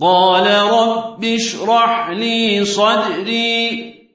قال رب اشرح لي صدري.